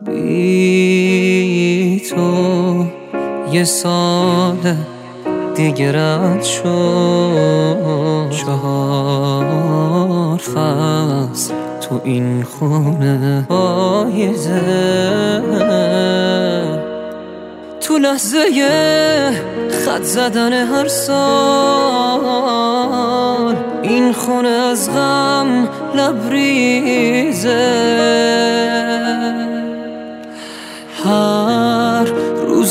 بی تو یه سال دیگه رد شد. چهار فصل تو این خونه پایزه تو لحظه خط زدن هر سال. این خونه از غم لبریزه.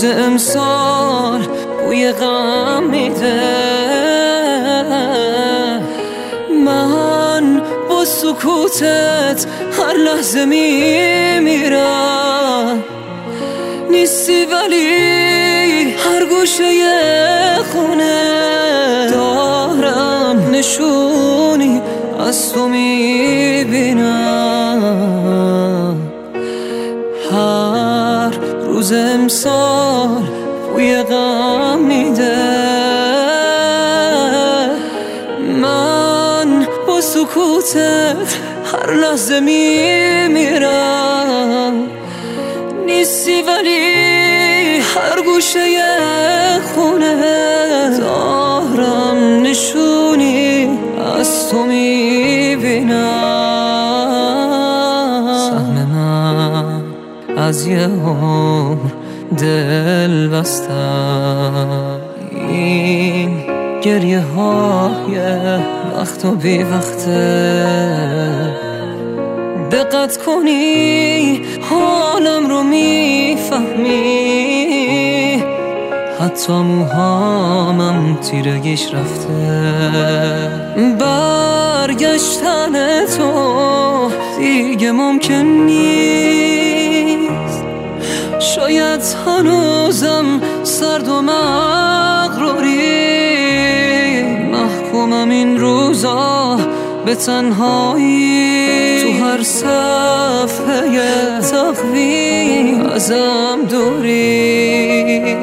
روز امسال بوی غم میده. من با سکوتت هر لحظه میمیرم. نیستی ولی هر گوشه خونه دارم. نشونی از تو می‌بینم. غم میده. من با سکوتت هر لحظه میمیرم نیستی ولی هر گوشه خونه دارم نشونی از تو می‌بینم. سهم من از یه عمر دل بستم. این گریه های وقت و بی وقته دقت کنی حالم رو می‌فهمی. حتی موهامم تیرگیش رفته. برگشتن تو دیگه ممکن نیست. شاید هنوزم سرد و مغروری. محکومم این روزا به تنهایی. تو هر صفحه تقویم ازم دوری.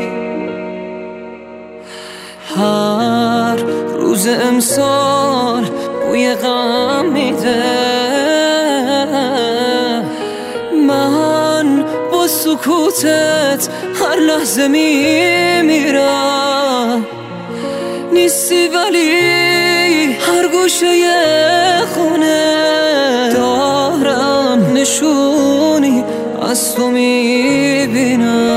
هر روز امسال بوی غم میده. سکوتت هر لحظه میمیرم نیستی ولی هر گوشه خونه دارم. نشونی از تو می‌بینم.